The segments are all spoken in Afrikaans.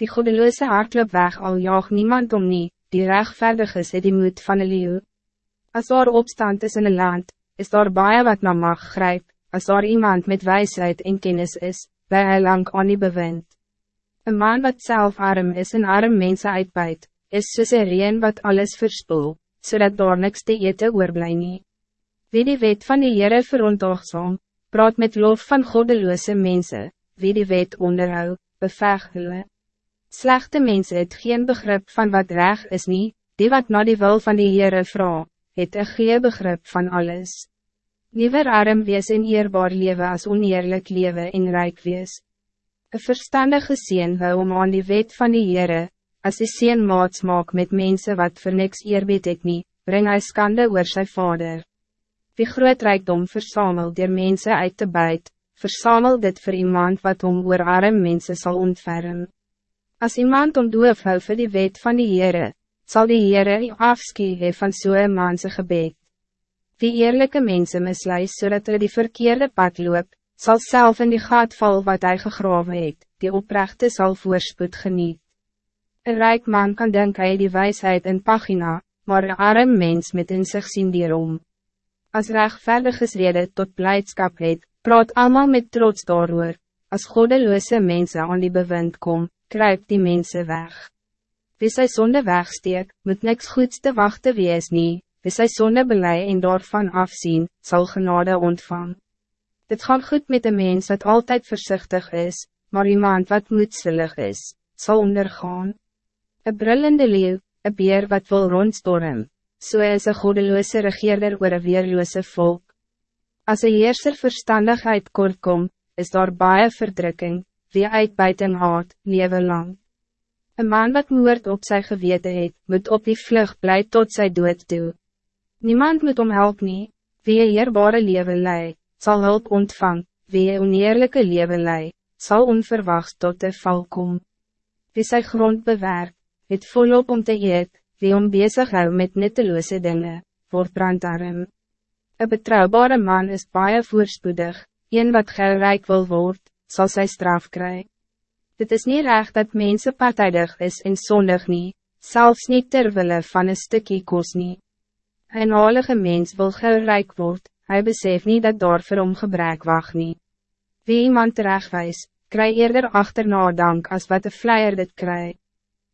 Die goddeloze hardloop weg al jaag niemand om nie, die rechtvaardig is het die moed van een leeuw. As daar opstand is in een land, is daar baie wat na mag grijp, as daar iemand met wijsheid en kennis is, bij hij lang aan nie bewind. Een man wat zelf arm is en arm mensen uitbuit, is soos een reen wat alles verspoel, zodat daar niks te eten oorblij nie. Wie die wet van die Heere verontagsaam, praat met lof van goddeloze mensen, wie die wet onderhou, beveg hulle. Slechte mensen het geen begrip van wat reg is niet, die wat na die wil van die Heere vraag, het een geen begrip van alles. Liever arm wees en eerbaar leven als oneerlijk leven en rijk wees. Een verstandige sien wou om aan die wet van die Heere, as die sien maats maak met mensen wat vir niks eerbied het nie, bring hy skande oor sy vader. Wie groot rijkdom versamel der mensen uit te buit, versamel dit voor iemand wat om oor arm mensen zal ontferren. Als iemand om doof hou vir die wet van die Heere, zal die Heere die afskie hee van so'n manse gebed. Die eerlijke mensen misleis zodat so er die verkeerde pad loop, zal zelf in die gat val wat hij gegraven het, die oprechte zal voorspoed geniet. Een rijk man kan denken hij die wijsheid in pagina, maar een arm mens met in zich zien dierom. Als rechtvaardige rede tot blijdschap het, praat allemaal met trots daarover. Als goddeloze mensen aan die bewind kom, kruip die mensen weg. Wie sy sonde wegsteek, moet niks goeds te wachten wees nie, wie sy sonde belei en daarvan afzien, zal genade ontvang. Dit gaat goed met de mens wat altijd voorzichtig is, maar iemand wat moedselig is, zal ondergaan. Een brullende leeuw, een beer wat wil rondstorm, so is een godeloze regeerder oor een weerloze volk. Als een heerser verstandigheid kort kom, is daar baie verdrukking, wie uitbuiting haat, lewe lang. Een man wat moord op zijn geweten het, moet op die vlucht blij tot sy dood toe. Niemand moet om help nie, wie een eerbare lewe lei, zal hulp ontvang, wie een oneerlijke lewe lei, zal onverwacht tot de val kom. Wie sy grond bewerk, het volop om te eet, wie om bezig hou met nutteloze dingen, word brandarm. Een betrouwbare man is baie voorspoedig, een wat geld rijk wil word, zal sy straf krijgen. Dit is niet recht dat mensen partijdig is en zondig niet, zelfs niet terwille van een stukje koos nie. Een halige mens wil geld rijk word, hij beseft niet dat daar vir hom gebrek wacht nie. Wie iemand terechtwijs, krijg eerder achterna dank als wat de flyer dit krijgt.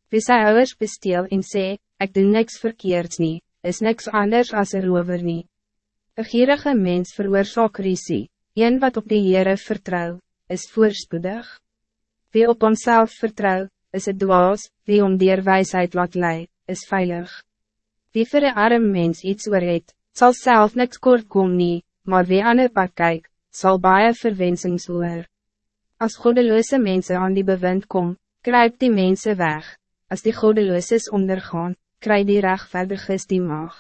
Wie sy ouders besteel en sê, ek doen niks verkeerds nie, is niks anders als een rover nie. Een gierige mens veroorzaak risie, een wat op die Heere vertrouw, is voorspoedig. Wie op homself vertrouw, is het dwaas, wie om dier wijsheid laat lei, is veilig. Wie vir een arm mens iets oor het, sal self niks kort kom nie, maar wie aan het pad kyk, sal baie verwensings oor. As godeloze mensen aan die bewind kom, kruip die mensen weg. Als die godeloos is ondergaan, krijg die rechtvaardig is die mag.